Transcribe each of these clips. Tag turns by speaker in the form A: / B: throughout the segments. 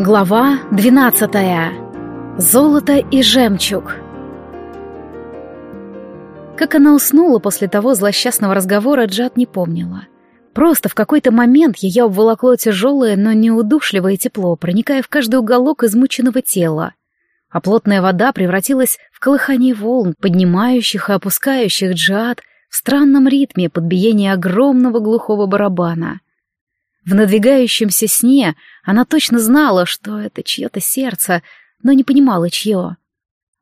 A: Глава двенадцатая. Золото и жемчуг. Как она уснула после того злосчастного разговора, Джад не помнила. Просто в какой-то момент ее обволокло тяжелое, но неудушливое тепло, проникая в каждый уголок измученного тела. А плотная вода превратилась в колыхание волн, поднимающих и опускающих Джад в странном ритме под биение огромного глухого барабана — в надвигающемся сне она точно знала, что это чье-то сердце, но не понимала, чье.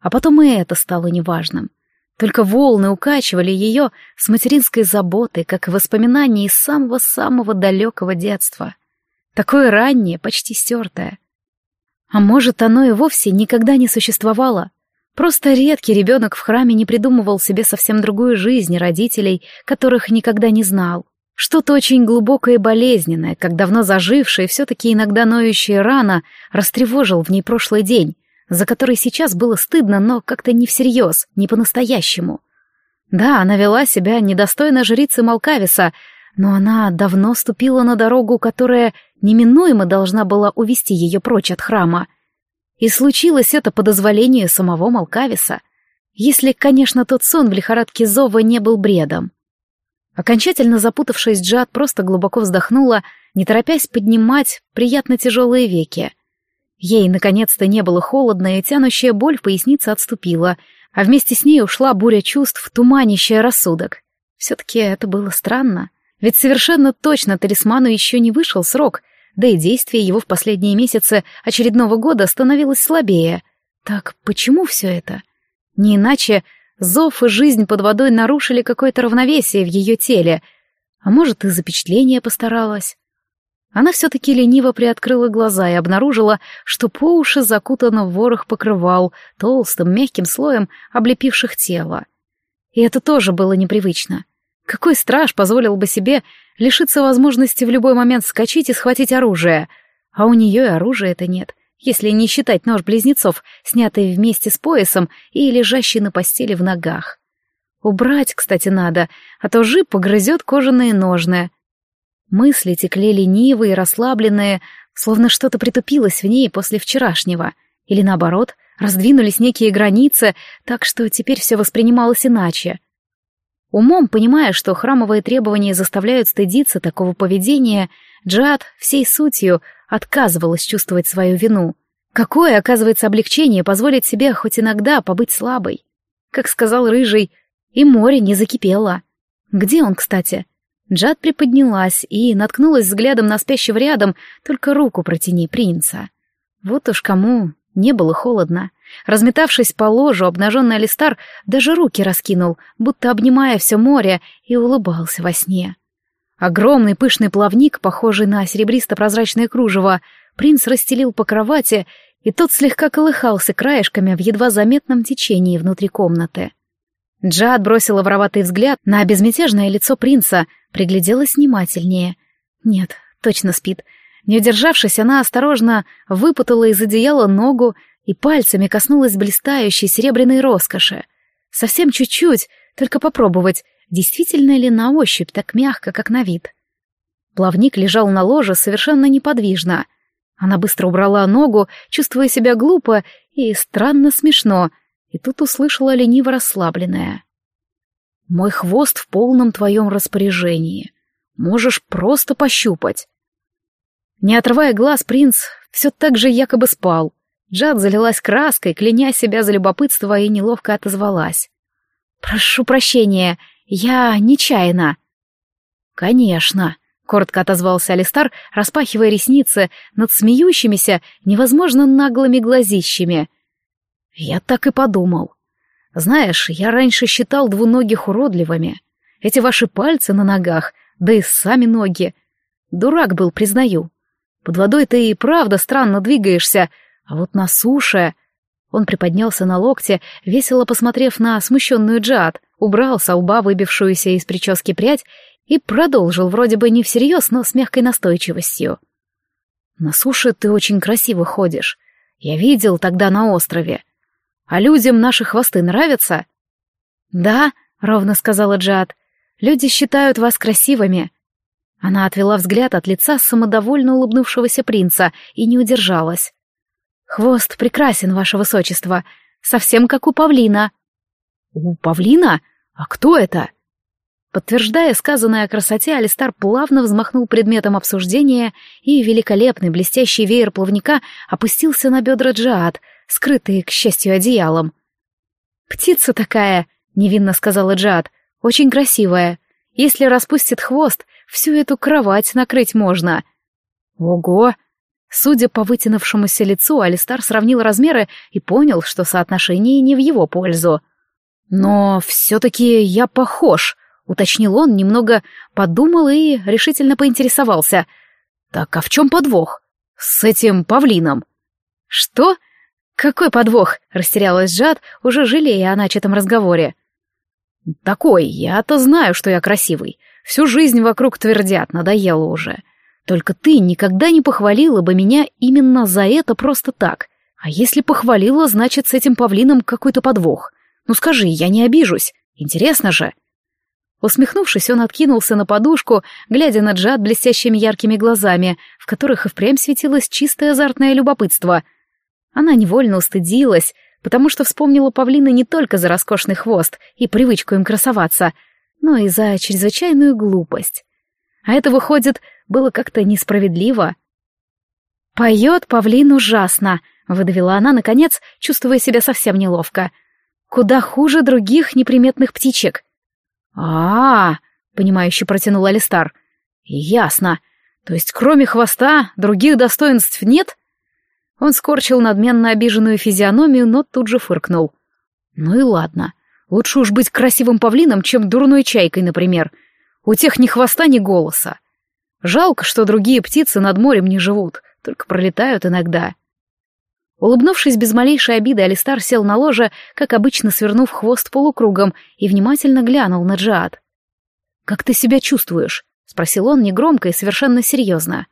A: А потом и это стало неважным. Только волны укачивали ее с материнской заботой, как воспоминания из самого-самого далекого детства. Такое раннее, почти стертое. А может, оно и вовсе никогда не существовало. Просто редкий ребенок в храме не придумывал себе совсем другую жизнь родителей, которых никогда не знал. Что-то очень глубокое и болезненное, как давно зажившая и все-таки иногда ноющая рана, растревожил в ней прошлый день, за который сейчас было стыдно, но как-то не всерьез, не по-настоящему. Да, она вела себя недостойно жрицы Малкависа, но она давно ступила на дорогу, которая неминуемо должна была увести ее прочь от храма. И случилось это по дозволению самого Малкависа, если, конечно, тот сон в лихорадке зова не был бредом. Окончательно запутавшись, Джад просто глубоко вздохнула, не торопясь поднимать приятно тяжелые веки. Ей, наконец-то, не было холодно, и тянущая боль в пояснице отступила, а вместе с ней ушла буря чувств, туманящая рассудок. Все-таки это было странно, ведь совершенно точно талисману еще не вышел срок, да и действие его в последние месяцы очередного года становилось слабее. Так почему все это? Не иначе Зов и жизнь под водой нарушили какое-то равновесие в ее теле, а может, и запечатление постаралась. Она все-таки лениво приоткрыла глаза и обнаружила, что по уши закутано в ворох покрывал, толстым, мягким слоем облепивших тело. И это тоже было непривычно. Какой страж позволил бы себе лишиться возможности в любой момент скачать и схватить оружие? А у нее и оружия это нет если не считать нож близнецов, снятый вместе с поясом и лежащий на постели в ногах. Убрать, кстати, надо, а то жип погрызет кожаные ножны. Мысли текли ленивые, расслабленные, словно что-то притупилось в ней после вчерашнего. Или наоборот, раздвинулись некие границы, так что теперь все воспринималось иначе. Умом, понимая, что храмовые требования заставляют стыдиться такого поведения, Джад всей сутью отказывалась чувствовать свою вину. Какое, оказывается, облегчение позволить себе хоть иногда побыть слабой. Как сказал Рыжий, и море не закипело. Где он, кстати? Джад приподнялась и наткнулась взглядом на спящего рядом, только руку протяни принца. Вот уж кому не было холодно. Разметавшись по ложу, обнаженный Алистар даже руки раскинул, будто обнимая все море, и улыбался во сне. Огромный пышный плавник, похожий на серебристо-прозрачное кружево, принц расстелил по кровати, и тот слегка колыхался краешками в едва заметном течении внутри комнаты. Джад бросила вороватый взгляд на безмятежное лицо принца, пригляделась внимательнее. Нет, точно спит. Не удержавшись, она осторожно выпутала из одеяла ногу и пальцами коснулась блистающей серебряной роскоши. Совсем чуть-чуть, только попробовать, действительно ли на ощупь так мягко, как на вид. Плавник лежал на ложе совершенно неподвижно. Она быстро убрала ногу, чувствуя себя глупо и странно смешно, и тут услышала лениво расслабленное. «Мой хвост в полном твоем распоряжении. Можешь просто пощупать». Не отрывая глаз, принц все так же якобы спал. Джад залилась краской, кляня себя за любопытство и неловко отозвалась. «Прошу прощения, я нечаянно. Конечно, коротко отозвался Алистар, распахивая ресницы над смеющимися, невозможно наглыми глазищами. Я так и подумал. Знаешь, я раньше считал двуногих уродливыми. Эти ваши пальцы на ногах, да и сами ноги. Дурак был, признаю. Под водой ты и правда странно двигаешься, а вот на суше... Он приподнялся на локте, весело посмотрев на смущенную Джад убрал со лба выбившуюся из прически прядь и продолжил вроде бы не всерьез, но с мягкой настойчивостью. «На суше ты очень красиво ходишь. Я видел тогда на острове. А людям наши хвосты нравятся?» «Да», — ровно сказала Джад, — «люди считают вас красивыми». Она отвела взгляд от лица самодовольно улыбнувшегося принца и не удержалась. «Хвост прекрасен, ваше высочество, совсем как у павлина». «У павлина? А кто это?» Подтверждая сказанное о красоте, Алистар плавно взмахнул предметом обсуждения, и великолепный блестящий веер плавника опустился на бедра Джаад, скрытые, к счастью, одеялом. «Птица такая», — невинно сказала Джаад, — «очень красивая. Если распустит хвост, всю эту кровать накрыть можно». «Ого!» Судя по вытянувшемуся лицу, Алистар сравнил размеры и понял, что соотношение не в его пользу. «Но все-таки я похож», — уточнил он, немного подумал и решительно поинтересовался. «Так а в чем подвох? С этим павлином?» «Что? Какой подвох?» — растерялась Жад, уже жалея о начатом разговоре. «Такой, я-то знаю, что я красивый. Всю жизнь вокруг твердят, надоело уже. Только ты никогда не похвалила бы меня именно за это просто так. А если похвалила, значит, с этим павлином какой-то подвох. Ну скажи, я не обижусь. Интересно же. Усмехнувшись, он откинулся на подушку, глядя на Джад блестящими яркими глазами, в которых и впрямь светилось чистое азартное любопытство. Она невольно устыдилась, потому что вспомнила павлина не только за роскошный хвост и привычку им красоваться, но и за чрезвычайную глупость. А это, выходит, было как-то несправедливо. «Поет павлин ужасно», — выдавила она, наконец, чувствуя себя совсем неловко. «Куда хуже других неприметных птичек». «А-а-а», — понимающе протянул Алистар. «Ясно. То есть кроме хвоста других достоинств нет?» Он скорчил надменно обиженную физиономию, но тут же фыркнул. «Ну и ладно. Лучше уж быть красивым павлином, чем дурной чайкой, например. У тех ни хвоста, ни голоса. Жалко, что другие птицы над морем не живут, только пролетают иногда. Улыбнувшись без малейшей обиды, Алистар сел на ложе, как обычно свернув хвост полукругом, и внимательно глянул на Джиад. «Как ты себя чувствуешь?» — спросил он негромко и совершенно серьезно.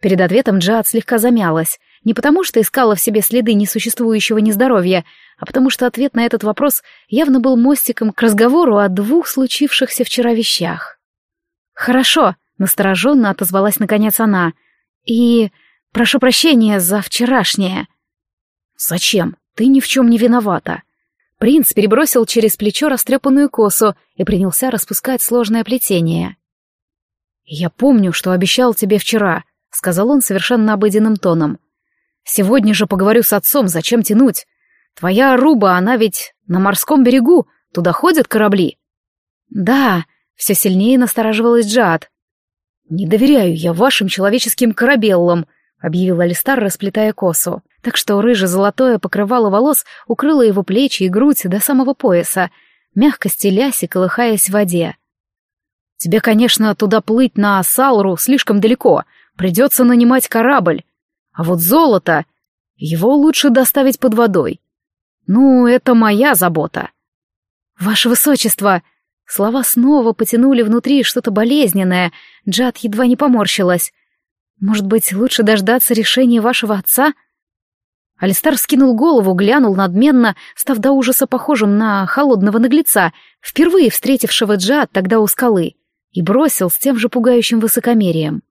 A: Перед ответом Джиад слегка замялась, не потому что искала в себе следы несуществующего нездоровья, а потому что ответ на этот вопрос явно был мостиком к разговору о двух случившихся вчера вещах. «Хорошо», Настороженно отозвалась наконец она. «И... прошу прощения за вчерашнее». «Зачем? Ты ни в чем не виновата». Принц перебросил через плечо растрепанную косу и принялся распускать сложное плетение. «Я помню, что обещал тебе вчера», — сказал он совершенно обыденным тоном. «Сегодня же поговорю с отцом, зачем тянуть? Твоя Аруба, она ведь на морском берегу, туда ходят корабли». «Да», — все сильнее настораживалась Джад. «Не доверяю я вашим человеческим корабеллам», — объявил Алистар, расплетая косу. Так что рыже-золотое покрывало волос укрыло его плечи и грудь до самого пояса, мягко стелясь и колыхаясь в воде. «Тебе, конечно, туда плыть на Салру слишком далеко, придется нанимать корабль. А вот золото, его лучше доставить под водой. Ну, это моя забота». «Ваше высочество!» Слова снова потянули внутри что-то болезненное. Джад едва не поморщилась. «Может быть, лучше дождаться решения вашего отца?» Алистар скинул голову, глянул надменно, став до ужаса похожим на холодного наглеца, впервые встретившего Джад тогда у скалы, и бросил с тем же пугающим высокомерием.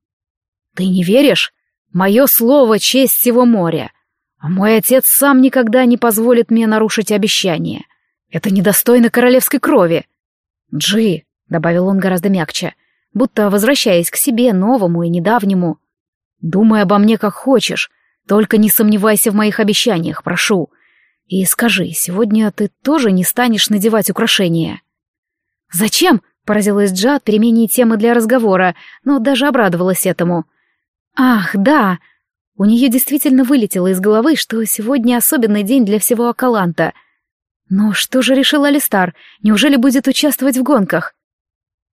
A: «Ты не веришь? Мое слово — честь всего моря. А мой отец сам никогда не позволит мне нарушить обещание. Это недостойно королевской крови. «Джи», — добавил он гораздо мягче, будто возвращаясь к себе, новому и недавнему. «Думай обо мне как хочешь, только не сомневайся в моих обещаниях, прошу. И скажи, сегодня ты тоже не станешь надевать украшения?» «Зачем?» — поразилась Джа от перемене темы для разговора, но даже обрадовалась этому. «Ах, да!» У нее действительно вылетело из головы, что сегодня особенный день для всего Акаланта — но что же решил Алистар? Неужели будет участвовать в гонках?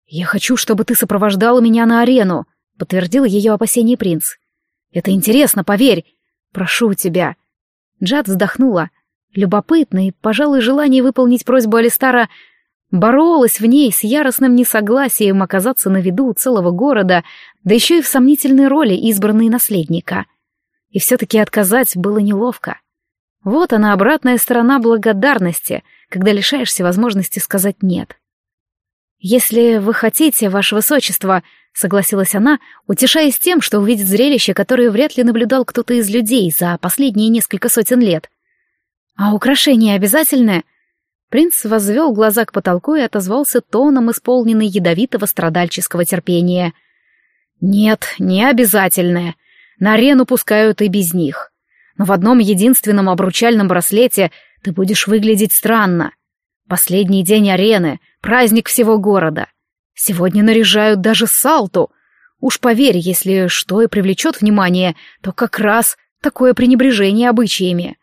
A: «Я хочу, чтобы ты сопровождала меня на арену», — подтвердил ее опасение принц. «Это интересно, поверь. Прошу тебя». Джад вздохнула. Любопытно и, пожалуй, желание выполнить просьбу Алистара боролась в ней с яростным несогласием оказаться на виду целого города, да еще и в сомнительной роли избранной наследника. И все-таки отказать было неловко. Вот она, обратная сторона благодарности, когда лишаешься возможности сказать «нет». «Если вы хотите, ваше высочество», — согласилась она, утешаясь тем, что увидит зрелище, которое вряд ли наблюдал кто-то из людей за последние несколько сотен лет. «А украшение обязательное?» Принц возвел глаза к потолку и отозвался тоном, исполненный ядовитого страдальческого терпения. «Нет, не обязательное. На арену пускают и без них. Но в одном единственном обручальном браслете ты будешь выглядеть странно. Последний день арены, праздник всего города. Сегодня наряжают даже салту. Уж поверь, если что и привлечет внимание, то как раз такое пренебрежение обычаями.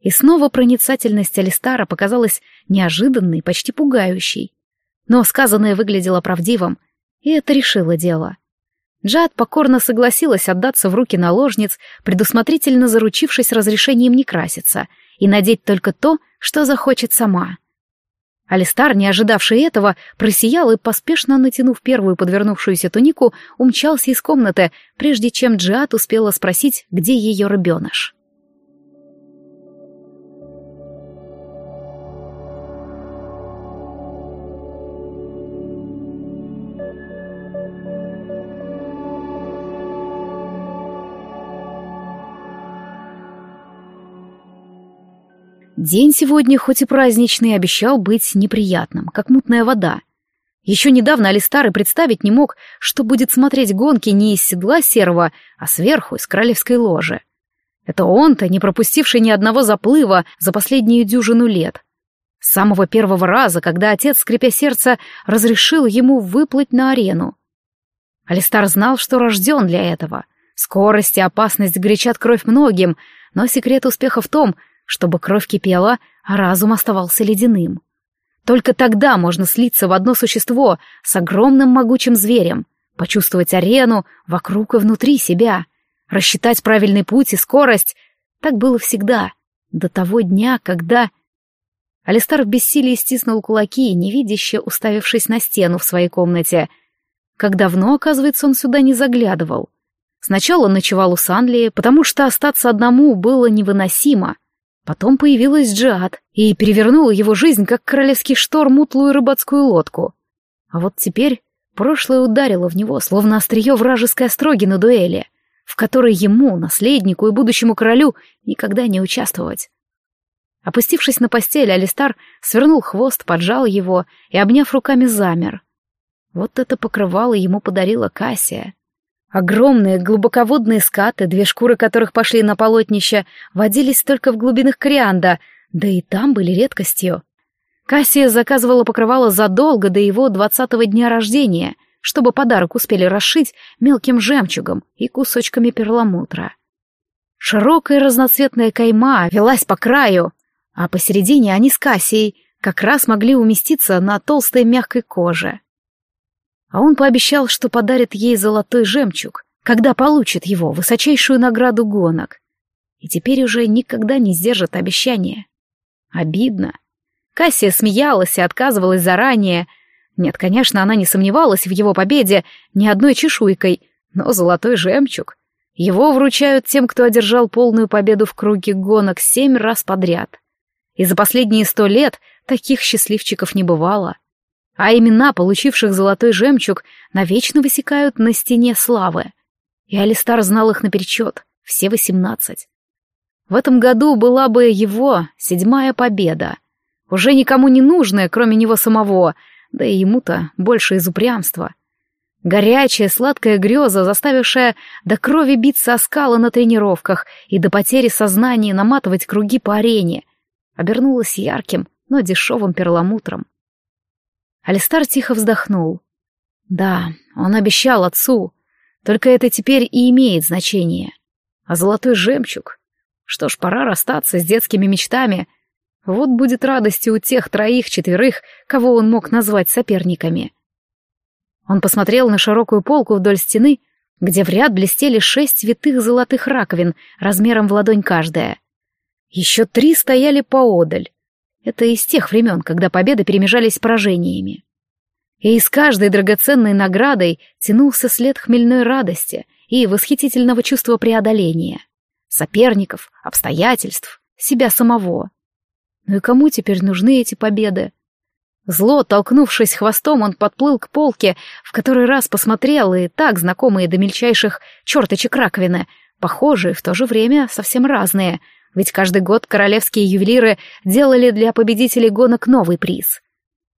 A: И снова проницательность Алистара показалась неожиданной, почти пугающей. Но сказанное выглядело правдивым, и это решило дело. Джад покорно согласилась отдаться в руки наложниц, предусмотрительно заручившись разрешением не краситься, и надеть только то, что захочет сама. Алистар, не ожидавший этого, просиял и, поспешно натянув первую подвернувшуюся тунику, умчался из комнаты, прежде чем Джиат успела спросить, где ее рыбеныш. День сегодня, хоть и праздничный, обещал быть неприятным, как мутная вода. Еще недавно Алистар и представить не мог, что будет смотреть гонки не из седла серого, а сверху, из королевской ложи. Это он-то, не пропустивший ни одного заплыва за последнюю дюжину лет. С самого первого раза, когда отец, скрипя сердце, разрешил ему выплыть на арену. Алистар знал, что рожден для этого. Скорость и опасность горячат кровь многим, но секрет успеха в том, чтобы кровь кипела, а разум оставался ледяным. Только тогда можно слиться в одно существо с огромным могучим зверем, почувствовать арену вокруг и внутри себя, рассчитать правильный путь и скорость. Так было всегда, до того дня, когда... Алистар в бессилии стиснул кулаки, невидяще уставившись на стену в своей комнате. Как давно, оказывается, он сюда не заглядывал. Сначала ночевал у Санли, потому что остаться одному было невыносимо — Потом появилась Джиад и перевернула его жизнь, как королевский шторм, утлую рыбацкую лодку. А вот теперь прошлое ударило в него, словно острие вражеской остроги на дуэли, в которой ему, наследнику и будущему королю, никогда не участвовать. Опустившись на постель, Алистар свернул хвост, поджал его и, обняв руками, замер. Вот это покрывало ему подарила Кассия. Огромные глубоководные скаты, две шкуры которых пошли на полотнище, водились только в глубинах Корианда, да и там были редкостью. Кассия заказывала покрывало задолго до его двадцатого дня рождения, чтобы подарок успели расшить мелким жемчугом и кусочками перламутра. Широкая разноцветная кайма велась по краю, а посередине они с Кассией как раз могли уместиться на толстой мягкой коже а он пообещал, что подарит ей золотой жемчуг, когда получит его, высочайшую награду гонок. И теперь уже никогда не сдержит обещания. Обидно. Кассия смеялась и отказывалась заранее. Нет, конечно, она не сомневалась в его победе ни одной чешуйкой, но золотой жемчуг. Его вручают тем, кто одержал полную победу в круге гонок семь раз подряд. И за последние сто лет таких счастливчиков не бывало а имена получивших золотой жемчуг навечно высекают на стене славы. И Алистар знал их наперечет, все восемнадцать. В этом году была бы его седьмая победа, уже никому не нужная, кроме него самого, да и ему-то больше из упрямства. Горячая, сладкая греза, заставившая до крови биться о скалы на тренировках и до потери сознания наматывать круги по арене, обернулась ярким, но дешевым перламутром. Алистар тихо вздохнул. Да, он обещал отцу, только это теперь и имеет значение. А золотой жемчуг? Что ж, пора расстаться с детскими мечтами. Вот будет радости у тех троих-четверых, кого он мог назвать соперниками. Он посмотрел на широкую полку вдоль стены, где в ряд блестели шесть витых золотых раковин, размером в ладонь каждая. Еще три стояли поодаль, это из тех времен, когда победы перемежались поражениями. И из каждой драгоценной наградой тянулся след хмельной радости и восхитительного чувства преодоления. Соперников, обстоятельств, себя самого. Ну и кому теперь нужны эти победы? Зло, толкнувшись хвостом, он подплыл к полке, в который раз посмотрел, и так знакомые до мельчайших черточек раковины, похожие, в то же время совсем разные, ведь каждый год королевские ювелиры делали для победителей гонок новый приз.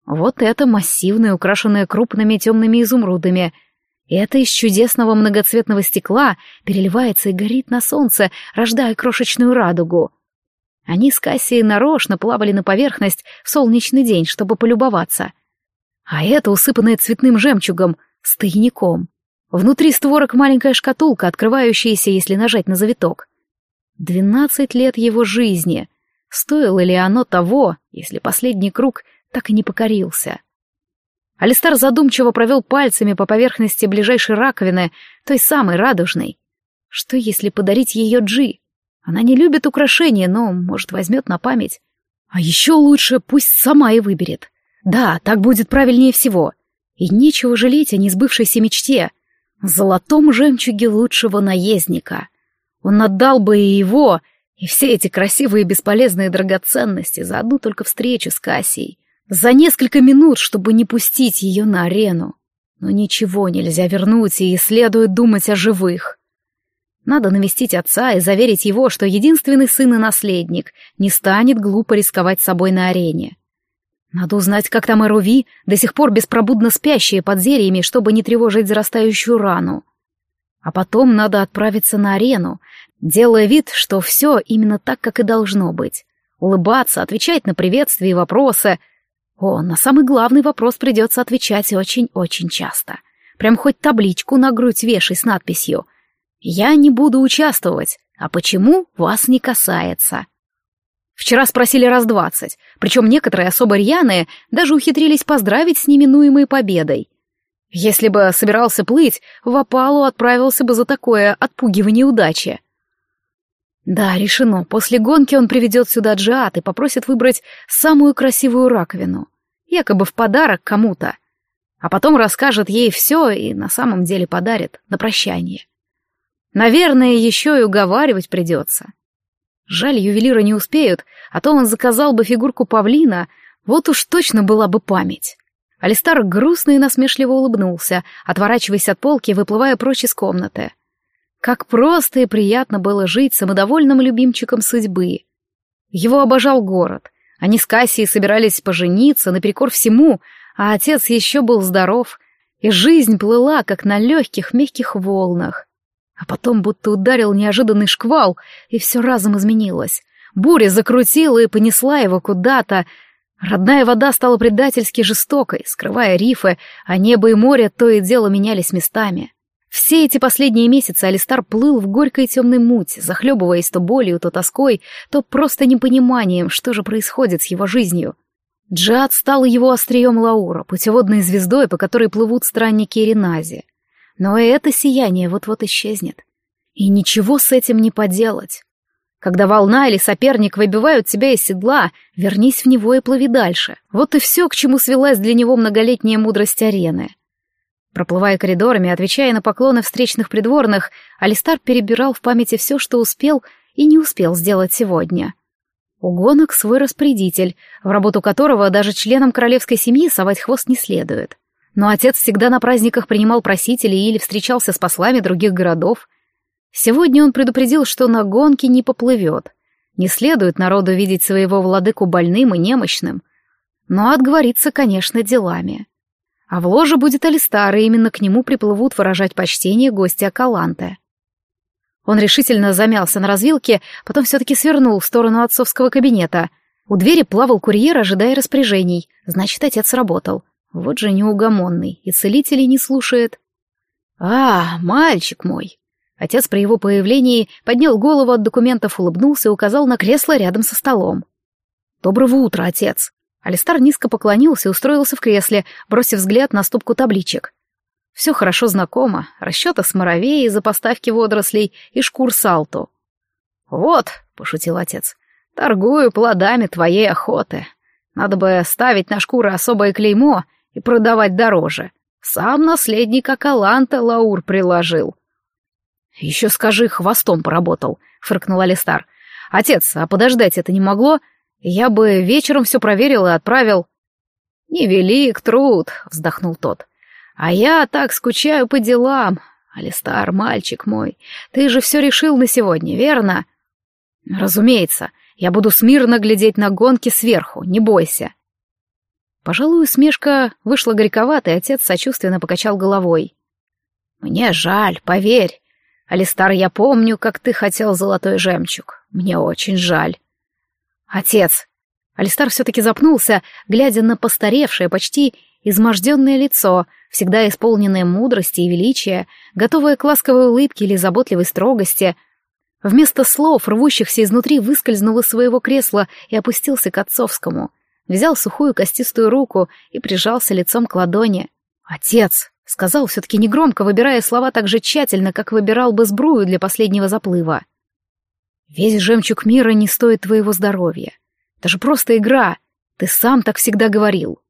A: Вот это массивное, украшенное крупными темными изумрудами. Это из чудесного многоцветного стекла переливается и горит на солнце, рождая крошечную радугу — они с Кассией нарочно плавали на поверхность в солнечный день, чтобы полюбоваться. А это усыпанное цветным жемчугом, с тайником. Внутри створок маленькая шкатулка, открывающаяся, если нажать на завиток. Двенадцать лет его жизни. Стоило ли оно того, если последний круг так и не покорился? Алистар задумчиво провел пальцами по поверхности ближайшей раковины, той самой радужной. Что, если подарить ее Джи? Она не любит украшения, но, может, возьмет на память. А еще лучше пусть сама и выберет. Да, так будет правильнее всего. И нечего жалеть о несбывшейся мечте. Золотом жемчуге лучшего наездника. Он отдал бы и его, и все эти красивые бесполезные драгоценности за одну только встречу с Кассией. За несколько минут, чтобы не пустить ее на арену. Но ничего нельзя вернуть, и следует думать о живых. Надо навестить отца и заверить его, что единственный сын и наследник не станет глупо рисковать собой на арене. Надо узнать, как там Эруви, до сих пор беспробудно спящие под зельями, чтобы не тревожить зарастающую рану. А потом надо отправиться на арену, делая вид, что все именно так, как и должно быть. Улыбаться, отвечать на приветствия и вопросы. О, на самый главный вопрос придется отвечать очень-очень часто. Прям хоть табличку на грудь вешай с надписью — я не буду участвовать. А почему, вас не касается. Вчера спросили раз двадцать, причем некоторые особо рьяные даже ухитрились поздравить с неминуемой победой. Если бы собирался плыть, в опалу отправился бы за такое отпугивание удачи. Да, решено, после гонки он приведет сюда Джиат и попросит выбрать самую красивую раковину, якобы в подарок кому-то, а потом расскажет ей все и на самом деле подарит на прощание. Наверное, еще и уговаривать придется. Жаль, ювелира не успеют, а то он заказал бы фигурку павлина, вот уж точно была бы память. Алистар грустно и насмешливо улыбнулся, отворачиваясь от полки и выплывая прочь из комнаты. Как просто и приятно было жить самодовольным любимчиком судьбы. Его обожал город. Они с Кассией собирались пожениться наперекор всему, а отец еще был здоров, и жизнь плыла, как на легких мягких волнах. А потом будто ударил неожиданный шквал, и все разом изменилось. Буря закрутила и понесла его куда-то. Родная вода стала предательски жестокой, скрывая рифы, а небо и море то и дело менялись местами. Все эти последние месяцы Алистар плыл в горькой темной мути, захлебываясь то болью, то тоской, то просто непониманием, что же происходит с его жизнью. Джад стал его острием Лаура, путеводной звездой, по которой плывут странники Иринази. Но и это сияние вот-вот исчезнет. И ничего с этим не поделать. Когда волна или соперник выбивают тебя из седла, вернись в него и плыви дальше. Вот и все, к чему свелась для него многолетняя мудрость арены. Проплывая коридорами, отвечая на поклоны встречных придворных, Алистар перебирал в памяти все, что успел и не успел сделать сегодня. У гонок свой распорядитель, в работу которого даже членам королевской семьи совать хвост не следует. Но отец всегда на праздниках принимал просителей или встречался с послами других городов. Сегодня он предупредил, что на гонке не поплывет. Не следует народу видеть своего владыку больным и немощным. Но отговориться, конечно, делами. А в ложе будет Алистар, и именно к нему приплывут выражать почтение гости Акаланте. Он решительно замялся на развилке, потом все-таки свернул в сторону отцовского кабинета. У двери плавал курьер, ожидая распоряжений. Значит, отец работал. Вот же неугомонный, и целителей не слушает. «А, мальчик мой!» Отец при его появлении поднял голову от документов, улыбнулся и указал на кресло рядом со столом. «Доброго утра, отец!» Алистар низко поклонился и устроился в кресле, бросив взгляд на стопку табличек. Все хорошо знакомо, расчеты с моровеей за поставки водорослей и шкур салту. «Вот», — пошутил отец, — «торгую плодами твоей охоты. Надо бы ставить на шкуры особое клеймо и продавать дороже. Сам наследник Акаланта Лаур приложил. «Еще скажи, хвостом поработал», — фыркнул Алистар. «Отец, а подождать это не могло? Я бы вечером все проверил и отправил». «Невелик труд», — вздохнул тот. «А я так скучаю по делам. Алистар, мальчик мой, ты же все решил на сегодня, верно?» «Разумеется, я буду смирно глядеть на гонки сверху, не бойся». Пожалуй, усмешка вышла горьковатой, отец сочувственно покачал головой. «Мне жаль, поверь. Алистар, я помню, как ты хотел золотой жемчуг. Мне очень жаль». «Отец!» Алистар все-таки запнулся, глядя на постаревшее, почти изможденное лицо, всегда исполненное мудрости и величия, готовое к ласковой улыбке или заботливой строгости. Вместо слов, рвущихся изнутри, выскользнул из своего кресла и опустился к отцовскому — взял сухую костистую руку и прижался лицом к ладони. «Отец!» — сказал все-таки негромко, выбирая слова так же тщательно, как выбирал бы сбрую для последнего заплыва. «Весь жемчуг мира не стоит твоего здоровья. Это же просто игра. Ты сам так всегда говорил».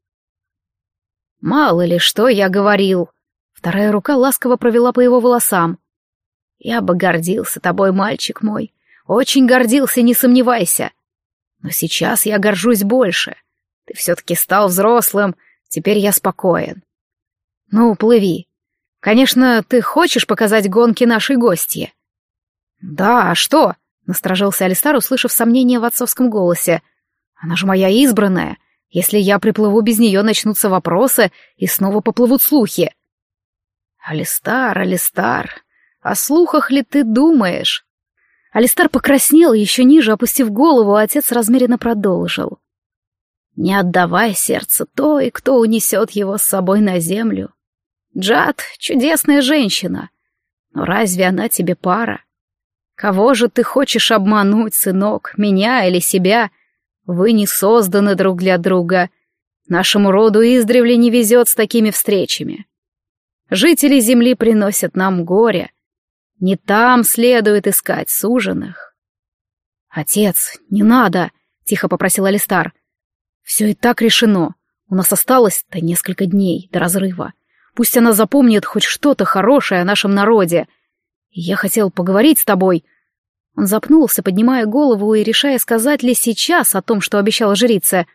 A: «Мало ли, что я говорил!» Вторая рука ласково провела по его волосам. «Я бы гордился тобой, мальчик мой. Очень гордился, не сомневайся. Но сейчас я горжусь больше. Ты все-таки стал взрослым, теперь я спокоен. Ну, плыви. Конечно, ты хочешь показать гонки нашей гостье? Да, а что? Насторожился Алистар, услышав сомнение в отцовском голосе. Она же моя избранная. Если я приплыву без нее, начнутся вопросы, и снова поплывут слухи. Алистар, Алистар, о слухах ли ты думаешь? Алистар покраснел, еще ниже опустив голову, а отец размеренно продолжил. Не отдавай сердце той, кто унесет его с собой на землю. Джад — чудесная женщина, но разве она тебе пара? Кого же ты хочешь обмануть, сынок, меня или себя? Вы не созданы друг для друга. Нашему роду издревле не везет с такими встречами. Жители земли приносят нам горе. Не там следует искать суженых. «Отец, не надо!» — тихо попросил Алистар. Все и так решено. У нас осталось-то несколько дней до разрыва. Пусть она запомнит хоть что-то хорошее о нашем народе. Я хотел поговорить с тобой. Он запнулся, поднимая голову и решая, сказать ли сейчас о том, что обещал жрице.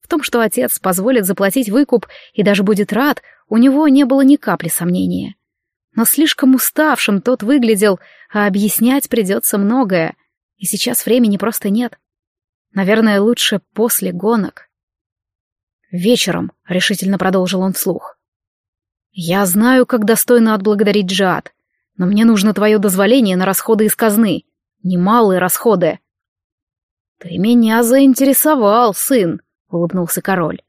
A: В том, что отец позволит заплатить выкуп и даже будет рад, у него не было ни капли сомнения. Но слишком уставшим тот выглядел, а объяснять придется многое, и сейчас времени просто нет. Наверное, лучше после гонок. Вечером, — решительно продолжил он вслух. Я знаю, как достойно отблагодарить Джад, но мне нужно твое дозволение на расходы из казны. Немалые расходы. Ты меня заинтересовал, сын, — улыбнулся король.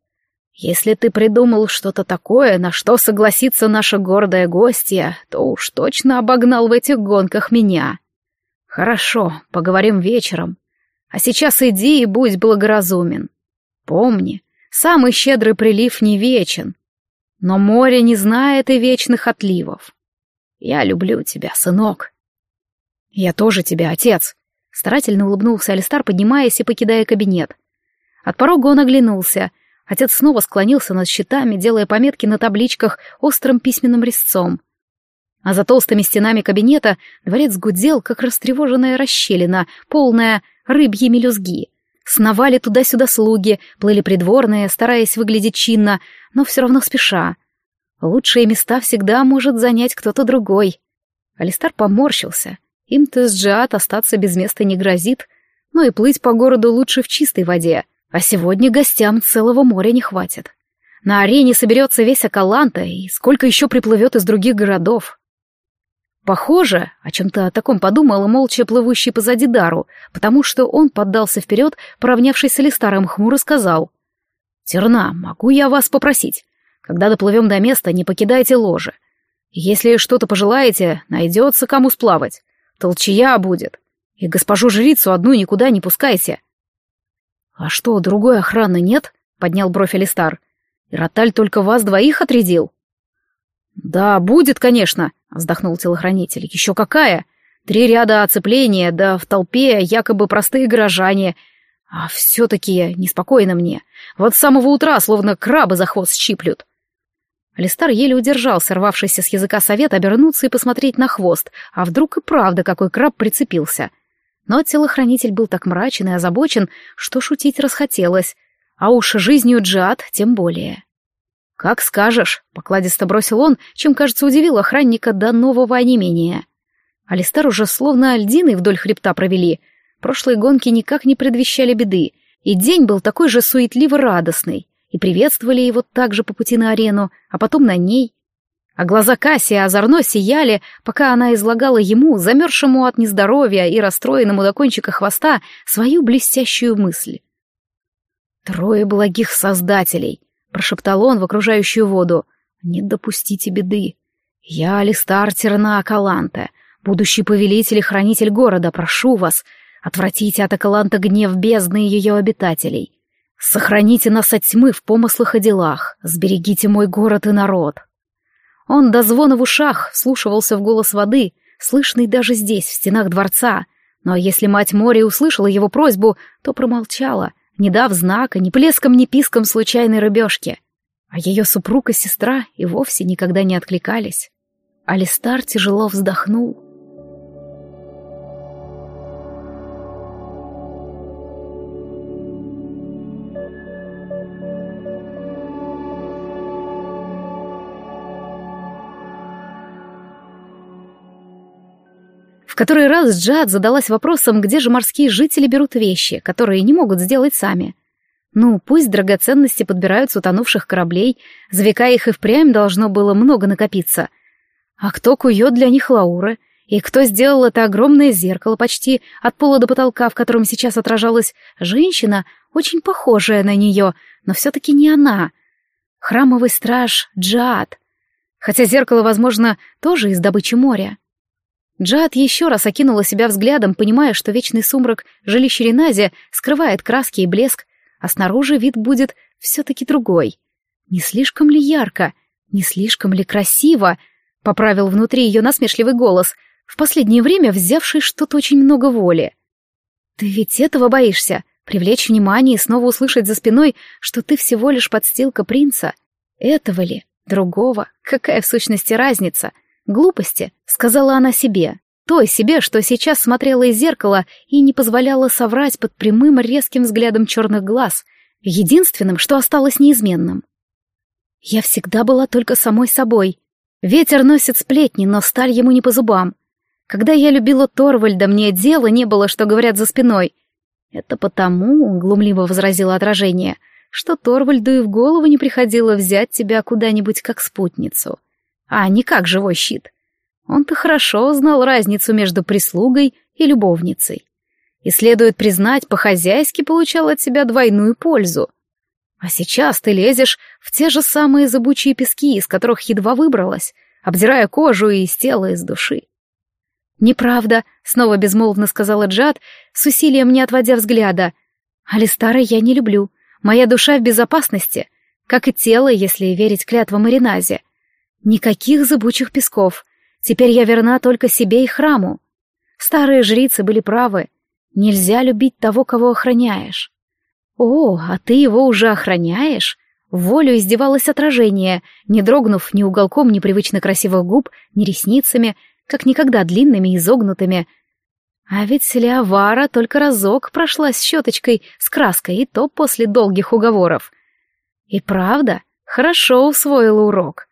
A: Если ты придумал что-то такое, на что согласится наша гордая гостья, то уж точно обогнал в этих гонках меня. Хорошо, поговорим вечером. А сейчас иди и будь благоразумен. Помни, самый щедрый прилив не вечен, но море не знает и вечных отливов. Я люблю тебя, сынок. Я тоже тебя, отец. Старательно улыбнулся Алистар, поднимаясь и покидая кабинет. От порога он оглянулся. Отец снова склонился над щитами, делая пометки на табличках острым письменным резцом. А за толстыми стенами кабинета дворец гудел, как растревоженная расщелина, полная рыбьи мелюзги. Сновали туда-сюда слуги, плыли придворные, стараясь выглядеть чинно, но все равно спеша. Лучшие места всегда может занять кто-то другой. Алистар поморщился. Им-то с Джиат остаться без места не грозит, но и плыть по городу лучше в чистой воде, а сегодня гостям целого моря не хватит. На арене соберется весь Акаланта, и сколько еще приплывет из других городов. Похоже, о чем-то о таком подумала молча плывущий позади Дару, потому что он поддался вперед, поравнявшись с Алистаром, хмуро сказал. «Терна, могу я вас попросить? Когда доплывем до места, не покидайте ложе. Если что-то пожелаете, найдется кому сплавать. Толчья будет. И госпожу жрицу одну никуда не пускайте». «А что, другой охраны нет?» — поднял бровь Алистар. «И Роталь только вас двоих отрядил?» «Да, будет, конечно», — вздохнул телохранитель. «Еще какая! Три ряда оцепления, да в толпе якобы простые горожане. А все-таки неспокойно мне. Вот с самого утра словно крабы за хвост щиплют». Алистар еле удержался, рвавшийся с языка совет, обернуться и посмотреть на хвост, а вдруг и правда какой краб прицепился. Но телохранитель был так мрачен и озабочен, что шутить расхотелось. а уж жизнью Джад тем более. «Как скажешь», — покладисто бросил он, чем, кажется, удивил охранника до нового онемения. Алистар уже словно альдины вдоль хребта провели. Прошлые гонки никак не предвещали беды, и день был такой же суетливо радостный, и приветствовали его также по пути на арену, а потом на ней. А глаза Кассии озорно сияли, пока она излагала ему, замерзшему от нездоровья и расстроенному до кончика хвоста, свою блестящую мысль. «Трое благих создателей», — прошептал он в окружающую воду. «Не допустите беды. Я Алистар Терна Акаланте, будущий повелитель и хранитель города, прошу вас, отвратите от Акаланта гнев бездны и ее обитателей. Сохраните нас от тьмы в помыслах и делах, сберегите мой город и народ». Он до звона в ушах вслушивался в голос воды, слышный даже здесь, в стенах дворца, но если мать моря услышала его просьбу, то промолчала — не дав знака ни плеском, ни писком случайной рыбешки. А ее супруг и сестра и вовсе никогда не откликались. Алистар тяжело вздохнул. Который раз Джад задалась вопросом, где же морские жители берут вещи, которые не могут сделать сами. Ну, пусть драгоценности подбирают с утонувших кораблей, за века их и впрямь должно было много накопиться. А кто кует для них лауры? И кто сделал это огромное зеркало почти от пола до потолка, в котором сейчас отражалась женщина, очень похожая на нее, но все-таки не она. Храмовый страж Джад. Хотя зеркало, возможно, тоже из добычи моря. Джад еще раз окинула себя взглядом, понимая, что вечный сумрак жилища Ренази скрывает краски и блеск, а снаружи вид будет все-таки другой. Не слишком ли ярко? Не слишком ли красиво? Поправил внутри ее насмешливый голос, в последнее время взявший что-то очень много воли. Ты ведь этого боишься? Привлечь внимание и снова услышать за спиной, что ты всего лишь подстилка принца? Этого ли? Другого? Какая в сущности разница? Глупости, сказала она себе. Той себе, что сейчас смотрела из зеркала и не позволяла соврать под прямым резким взглядом черных глаз, единственным, что осталось неизменным. Я всегда была только самой собой. Ветер носит сплетни, но сталь ему не по зубам. Когда я любила Торвальда, мне дела не было, что говорят за спиной. Это потому, — глумливо возразило отражение, — что Торвальду и в голову не приходило взять тебя куда-нибудь как спутницу а не как живой щит. Он-то хорошо знал разницу между прислугой и любовницей. И, следует признать, по-хозяйски получал от себя двойную пользу. А сейчас ты лезешь в те же самые зыбучие пески, из которых едва выбралась, обдирая кожу и из тела, из души. «Неправда», — снова безмолвно сказала Джад, с усилием не отводя взгляда. «Алистара я не люблю. Моя душа в безопасности, как и тело, если верить клятвам Ириназе. Никаких зыбучих песков. Теперь я верна только себе и храму. Старые жрицы были правы. Нельзя любить того, кого охраняешь. О, а ты его уже охраняешь? волю издевалось отражение, не дрогнув ни уголком непривычно красивых губ, ни ресницами, как никогда длинными и изогнутыми. А ведь Леовара только разок прошлась щеточкой с краской, и то после долгих уговоров. И правда, хорошо усвоила урок.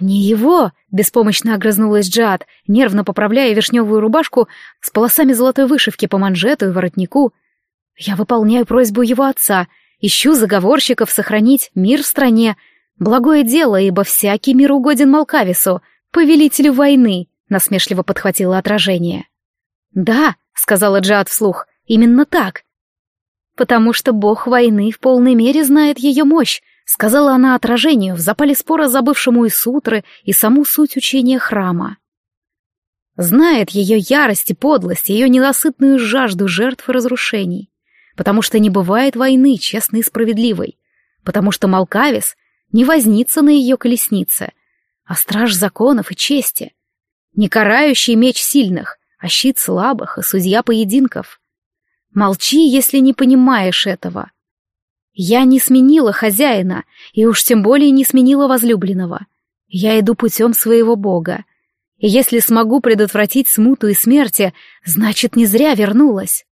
A: «Не его!» — беспомощно огрызнулась Джад, нервно поправляя вишневую рубашку с полосами золотой вышивки по манжету и воротнику. «Я выполняю просьбу его отца, ищу заговорщиков сохранить мир в стране. Благое дело, ибо всякий мир угоден Малкавису, повелителю войны», — насмешливо подхватило отражение. «Да», — сказала Джад вслух, — «именно так. Потому что бог войны в полной мере знает ее мощь, сказала она отражению, в запале спора забывшему и сутры, и саму суть учения храма. Знает ее ярость и подлость, ее ненасытную жажду жертв и разрушений. Потому что не бывает войны честной и справедливой. Потому что Малкавис не вознится на ее колеснице, а страж законов и чести. Не карающий меч сильных, а щит слабых и судья поединков. Молчи, если не понимаешь этого. Я не сменила хозяина, и уж тем более не сменила возлюбленного. Я иду путем своего бога. И если смогу предотвратить смуту и смерти, значит, не зря вернулась.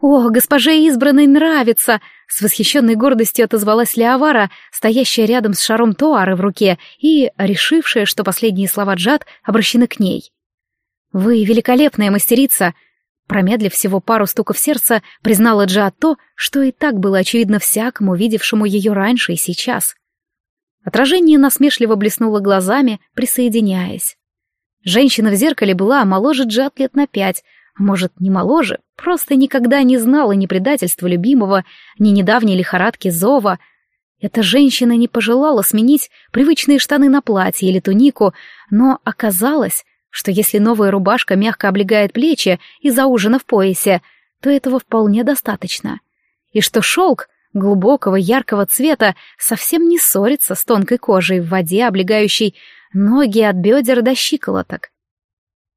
A: «О, госпоже избранной нравится!» С восхищенной гордостью отозвалась Леовара, стоящая рядом с шаром Туары в руке и решившая, что последние слова Джад обращены к ней. «Вы великолепная мастерица!» Промедлив всего пару стуков сердца, признала Джад то, что и так было очевидно всякому, видевшему ее раньше и сейчас. Отражение насмешливо блеснуло глазами, присоединяясь. Женщина в зеркале была моложе Джад лет на пять, а может, не моложе, просто никогда не знала ни предательства любимого, ни недавней лихорадки зова. Эта женщина не пожелала сменить привычные штаны на платье или тунику, но оказалось, что если новая рубашка мягко облегает плечи и заужена в поясе, то этого вполне достаточно. И что шелк глубокого яркого цвета совсем не ссорится с тонкой кожей в воде, облегающей ноги от бедер до щиколоток.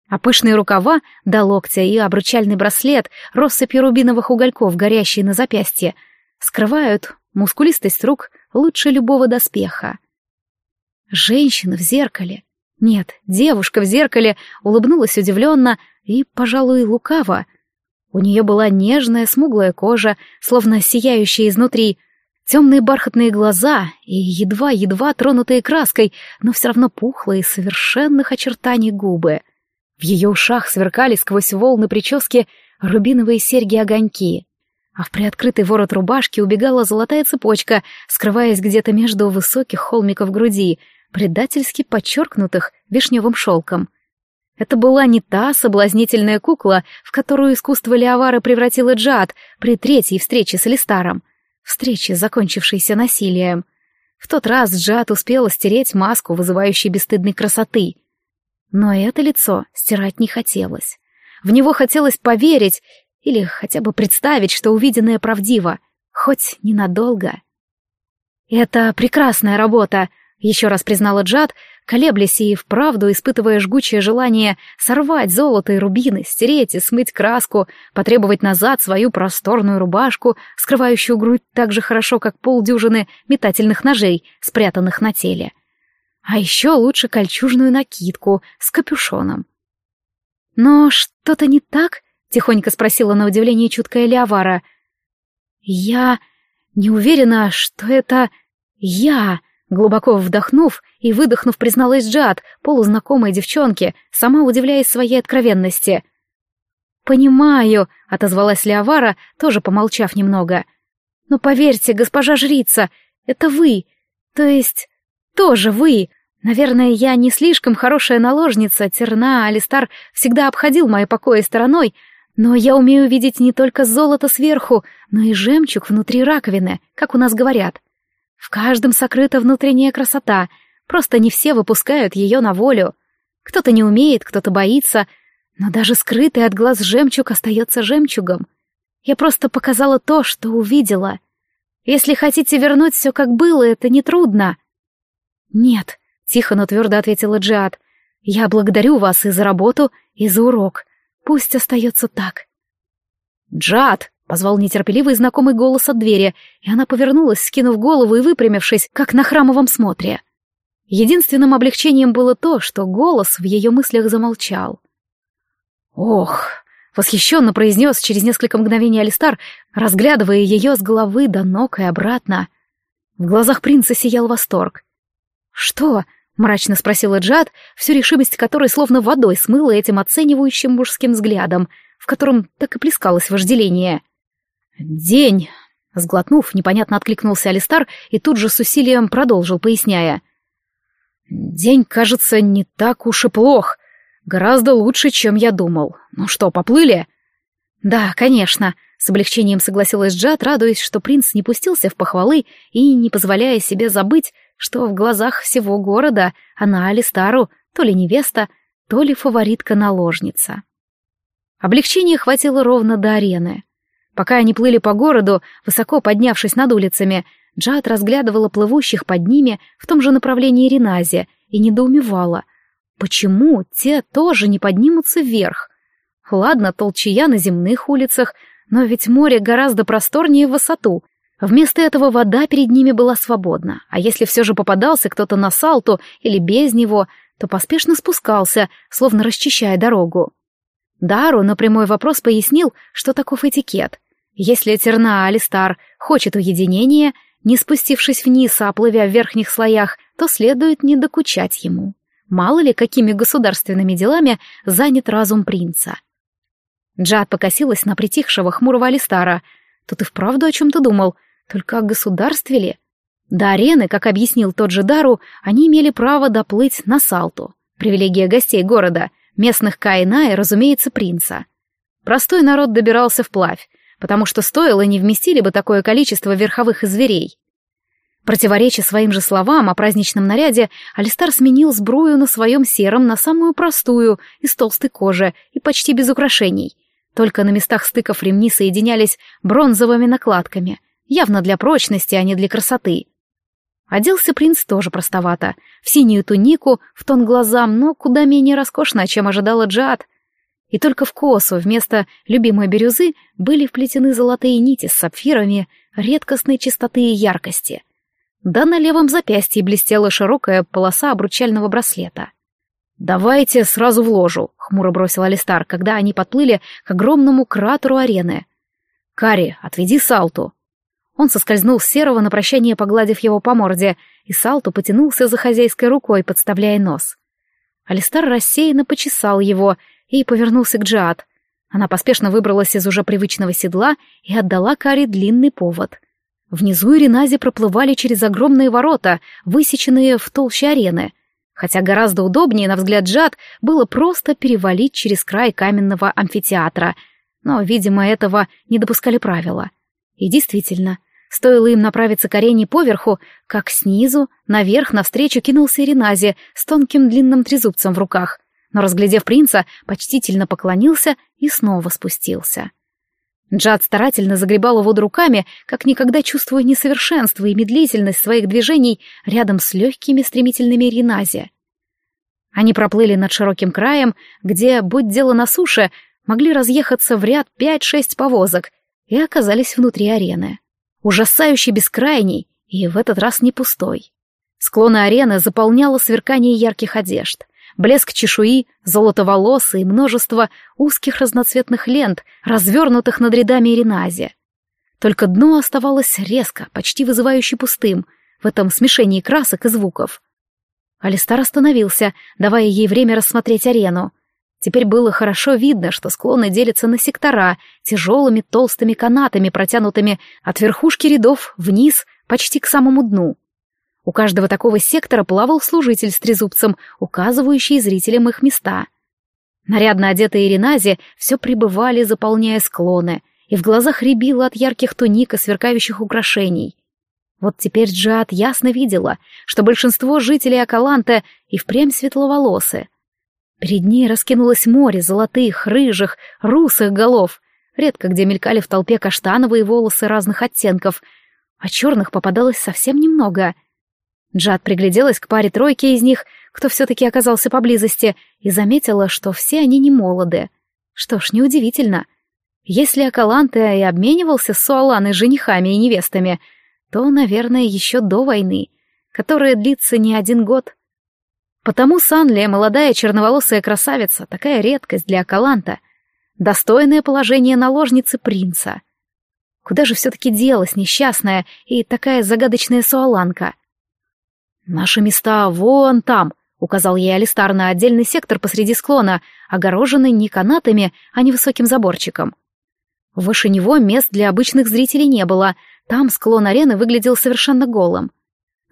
A: А пышные рукава до локтя и обручальный браслет, россыпью рубиновых угольков, горящие на запястье, скрывают мускулистость рук лучше любого доспеха. Женщина в зеркале. Нет, девушка в зеркале улыбнулась удивленно и, пожалуй, лукаво. У нее была нежная, смуглая кожа, словно сияющая изнутри, темные бархатные глаза и едва-едва тронутые краской, но все равно пухлые совершенных очертаний губы — в ее ушах сверкали сквозь волны прически рубиновые серьги-огоньки, а в приоткрытый ворот рубашки убегала золотая цепочка, скрываясь где-то между высоких холмиков груди, предательски подчеркнутых вишневым шелком. Это была не та соблазнительная кукла, в которую искусство Леовара превратило Джад при третьей встрече с Элистаром, встрече, закончившейся насилием. В тот раз Джад успела стереть маску, вызывающей бесстыдной красоты — но это лицо стирать не хотелось. В него хотелось поверить или хотя бы представить, что увиденное правдиво, хоть ненадолго. «Это прекрасная работа», — еще раз признала Джад, колеблясь и вправду испытывая жгучее желание сорвать золото и рубины, стереть и смыть краску, потребовать назад свою просторную рубашку, скрывающую грудь так же хорошо, как полдюжины метательных ножей, спрятанных на теле — а еще лучше кольчужную накидку с капюшоном. «Но что-то не так?» — тихонько спросила на удивление чуткая Леовара. «Я не уверена, что это я», — глубоко вдохнув и выдохнув, призналась Джад, полузнакомой девчонке, сама удивляясь своей откровенности. «Понимаю», — отозвалась Леовара, тоже помолчав немного. «Но поверьте, госпожа жрица, это вы, то есть тоже вы. Наверное, я не слишком хорошая наложница, Терна, Алистар всегда обходил мои покои стороной, но я умею видеть не только золото сверху, но и жемчуг внутри раковины, как у нас говорят. В каждом сокрыта внутренняя красота, просто не все выпускают ее на волю. Кто-то не умеет, кто-то боится, но даже скрытый от глаз жемчуг остается жемчугом. Я просто показала то, что увидела. Если хотите вернуть все как было, это нетрудно. «Нет», — тихо, но твердо ответила Джиад. «Я благодарю вас и за работу, и за урок. Пусть остается так». «Джад!» — позвал нетерпеливый знакомый голос от двери, и она повернулась, скинув голову и выпрямившись, как на храмовом смотре. Единственным облегчением было то, что голос в ее мыслях замолчал. «Ох!» — восхищенно произнес через несколько мгновений Алистар, разглядывая ее с головы до ног и обратно. В глазах принца сиял восторг. «Что?» — мрачно спросила Джад, всю решимость которой словно водой смыла этим оценивающим мужским взглядом, в котором так и плескалось вожделение. «День!» — сглотнув, непонятно откликнулся Алистар и тут же с усилием продолжил, поясняя. «День, кажется, не так уж и плох. Гораздо лучше, чем я думал. Ну что, поплыли?» «Да, конечно», — с облегчением согласилась Джад, радуясь, что принц не пустился в похвалы и не позволяя себе забыть, что в глазах всего города она Алистару то ли невеста, то ли фаворитка-наложница. Облегчения хватило ровно до арены. Пока они плыли по городу, высоко поднявшись над улицами, Джад разглядывала плывущих под ними в том же направлении Ренази и недоумевала, почему те тоже не поднимутся вверх. Ладно, толчая на земных улицах, но ведь море гораздо просторнее в высоту, Вместо этого вода перед ними была свободна, а если все же попадался кто-то на салту или без него, то поспешно спускался, словно расчищая дорогу. Дару на прямой вопрос пояснил, что таков этикет. Если Терна Алистар хочет уединения, не спустившись вниз, а плывя в верхних слоях, то следует не докучать ему. Мало ли, какими государственными делами занят разум принца. Джад покосилась на притихшего хмурого Алистара. Тут и вправду о чем-то думал, только о государстве ли? До арены, как объяснил тот же Дару, они имели право доплыть на Салту. Привилегия гостей города, местных Каина и, разумеется, принца. Простой народ добирался вплавь, потому что стоило не вместили бы такое количество верховых зверей. Противореча своим же словам о праздничном наряде, Алистар сменил сбрую на своем сером на самую простую, из толстой кожи и почти без украшений. Только на местах стыков ремни соединялись бронзовыми накладками, явно для прочности, а не для красоты. Оделся принц тоже простовато, в синюю тунику, в тон глазам, но куда менее роскошно, чем ожидала Джад и только в косу вместо любимой бирюзы были вплетены золотые нити с сапфирами редкостной чистоты и яркости. Да на левом запястье блестела широкая полоса обручального браслета. «Давайте сразу в ложу», — хмуро бросил Алистар, когда они подплыли к огромному кратеру арены. «Кари, отведи Салту». Он соскользнул с серого на прощание, погладив его по морде, и Салту потянулся за хозяйской рукой, подставляя нос. Алистар рассеянно почесал его и повернулся к Джиад. Она поспешно выбралась из уже привычного седла и отдала Кари длинный повод. Внизу Иринази проплывали через огромные ворота, высеченные в толще арены, хотя гораздо удобнее, на взгляд Джад, было просто перевалить через край каменного амфитеатра, но, видимо, этого не допускали правила. И действительно, стоило им направиться к арене поверху, как снизу, наверх, навстречу кинулся Иринази с тонким длинным трезубцем в руках но, разглядев принца, почтительно поклонился и снова спустился. Джад старательно загребала воду руками, как никогда чувствуя несовершенство и медлительность своих движений рядом с легкими стремительными ринази. Они проплыли над широким краем, где, будь дело на суше, могли разъехаться в ряд пять-шесть повозок, и оказались внутри арены. Ужасающий бескрайний, и в этот раз не пустой. Склоны арены заполняло сверкание ярких одежд блеск чешуи, золотоволосы и множество узких разноцветных лент, развернутых над рядами Иринази. Только дно оставалось резко, почти вызывающе пустым, в этом смешении красок и звуков. Алистар остановился, давая ей время рассмотреть арену. Теперь было хорошо видно, что склоны делятся на сектора, тяжелыми толстыми канатами, протянутыми от верхушки рядов вниз, почти к самому дну. У каждого такого сектора плавал служитель с трезубцем, указывающий зрителям их места. Нарядно одетые Ренази все пребывали, заполняя склоны, и в глазах рябило от ярких туник и сверкающих украшений. Вот теперь Джад ясно видела, что большинство жителей Акаланта и впрямь светловолосы. Перед ней раскинулось море золотых, рыжих, русых голов, редко где мелькали в толпе каштановые волосы разных оттенков, а черных попадалось совсем немного — Джад пригляделась к паре тройки из них, кто все-таки оказался поблизости, и заметила, что все они не молоды. Что ж, неудивительно. Если Акаланте и обменивался с Суаланой женихами и невестами, то, наверное, еще до войны, которая длится не один год. Потому Санлия, молодая черноволосая красавица, такая редкость для Акаланта, достойное положение наложницы принца. Куда же все-таки делась несчастная и такая загадочная Суаланка — «Наши места вон там», — указал ей Алистар на отдельный сектор посреди склона, огороженный не канатами, а невысоким заборчиком. Выше него мест для обычных зрителей не было, там склон арены выглядел совершенно голым.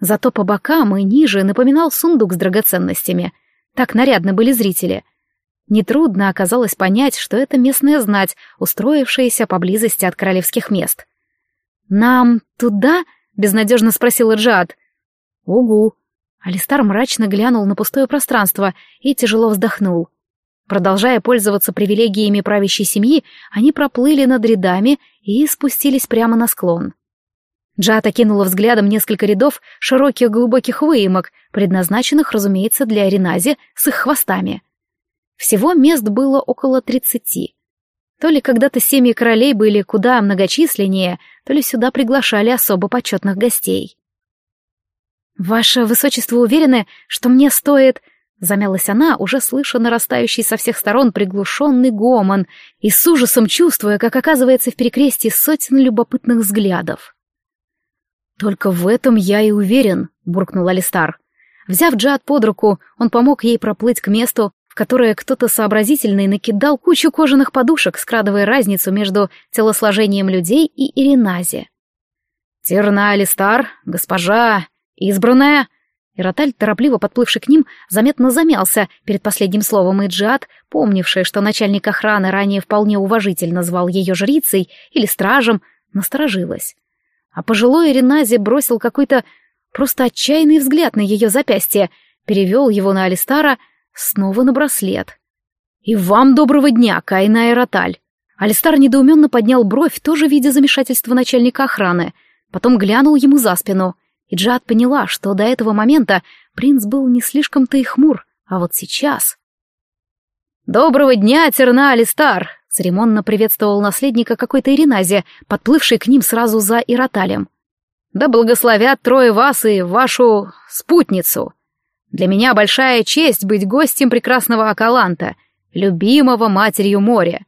A: Зато по бокам и ниже напоминал сундук с драгоценностями. Так нарядно были зрители. Нетрудно оказалось понять, что это местная знать, устроившаяся поблизости от королевских мест. «Нам туда?» — безнадежно спросила Джад. «Угу». Алистар мрачно глянул на пустое пространство и тяжело вздохнул. Продолжая пользоваться привилегиями правящей семьи, они проплыли над рядами и спустились прямо на склон. Джата кинула взглядом несколько рядов широких глубоких выемок, предназначенных, разумеется, для Аренази с их хвостами. Всего мест было около тридцати. То ли когда-то семьи королей были куда многочисленнее, то ли сюда приглашали особо почетных гостей. «Ваше высочество уверены, что мне стоит...» Замялась она, уже слыша нарастающий со всех сторон приглушенный гомон и с ужасом чувствуя, как оказывается в перекрестии сотен любопытных взглядов. «Только в этом я и уверен», — буркнул Алистар. Взяв Джад под руку, он помог ей проплыть к месту, в которое кто-то сообразительный накидал кучу кожаных подушек, скрадывая разницу между телосложением людей и Иринази. «Терна Алистар, госпожа, избранная!» Ироталь, торопливо подплывший к ним, заметно замялся перед последним словом, и Джиад, помнившая, что начальник охраны ранее вполне уважительно звал ее жрицей или стражем, насторожилась. А пожилой Иринази бросил какой-то просто отчаянный взгляд на ее запястье, перевел его на Алистара, снова на браслет. «И вам доброго дня, Кайна Эроталь!» Алистар недоуменно поднял бровь, тоже видя замешательство начальника охраны, потом глянул ему за спину, и Джад поняла, что до этого момента принц был не слишком-то и хмур, а вот сейчас... «Доброго дня, Терна Алистар!» — церемонно приветствовал наследника какой-то Иринази, подплывший к ним сразу за Ироталем. Да благословят трое вас и вашу спутницу. Для меня большая честь быть гостем прекрасного Акаланта, любимого матерью моря.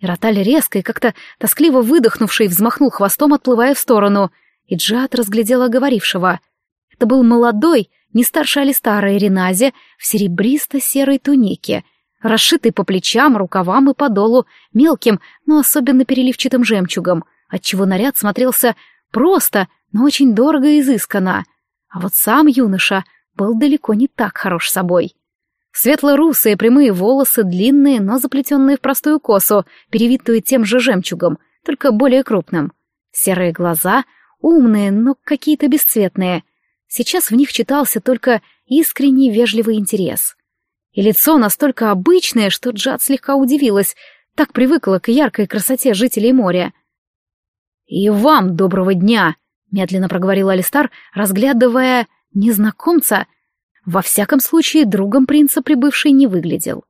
A: Ироталь резко и как-то тоскливо выдохнувший взмахнул хвостом, отплывая в сторону, и Джад разглядела говорившего. Это был молодой, не старше Алистара Иринази, в серебристо-серой тунике, расшитый по плечам, рукавам и подолу мелким, но особенно переливчатым жемчугом, отчего наряд смотрелся просто, но очень дорого и изысканно. А вот сам юноша был далеко не так хорош собой. Светло-русые прямые волосы, длинные, но заплетенные в простую косу, перевитую тем же жемчугом, только более крупным. Серые глаза, умные, но какие-то бесцветные. Сейчас в них читался только искренний вежливый интерес. И лицо настолько обычное, что Джад слегка удивилась, так привыкла к яркой красоте жителей моря. «И вам доброго дня!» медленно проговорил Алистар, разглядывая незнакомца. Во всяком случае, другом принца прибывший не выглядел.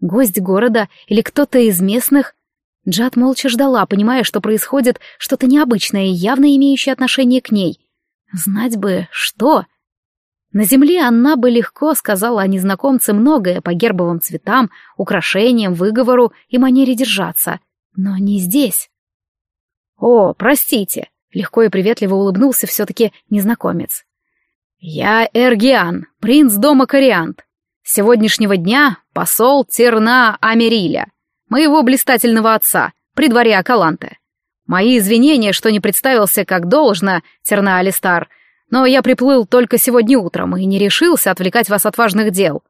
A: Гость города или кто-то из местных? Джад молча ждала, понимая, что происходит что-то необычное и явно имеющее отношение к ней. Знать бы, что... На земле она бы легко сказала о незнакомце многое по гербовым цветам, украшениям, выговору и манере держаться. Но не здесь. «О, простите», Легко и приветливо улыбнулся все-таки незнакомец. «Я Эргиан, принц дома Кориант. С сегодняшнего дня посол Терна Америля, моего блистательного отца, при дворе Акаланте. Мои извинения, что не представился как должно, Терна Алистар, но я приплыл только сегодня утром и не решился отвлекать вас от важных дел.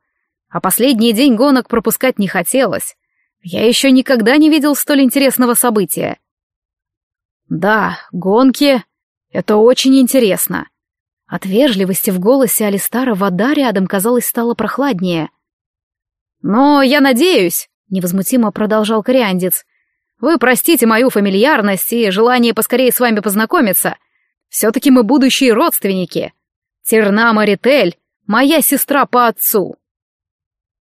A: А последний день гонок пропускать не хотелось. Я еще никогда не видел столь интересного события. Да, гонки — это очень интересно. От вежливости в голосе Алистара вода рядом, казалось, стала прохладнее. «Но я надеюсь», — невозмутимо продолжал кориандец, «вы простите мою фамильярность и желание поскорее с вами познакомиться. Все-таки мы будущие родственники. Терна Маритель — моя сестра по отцу».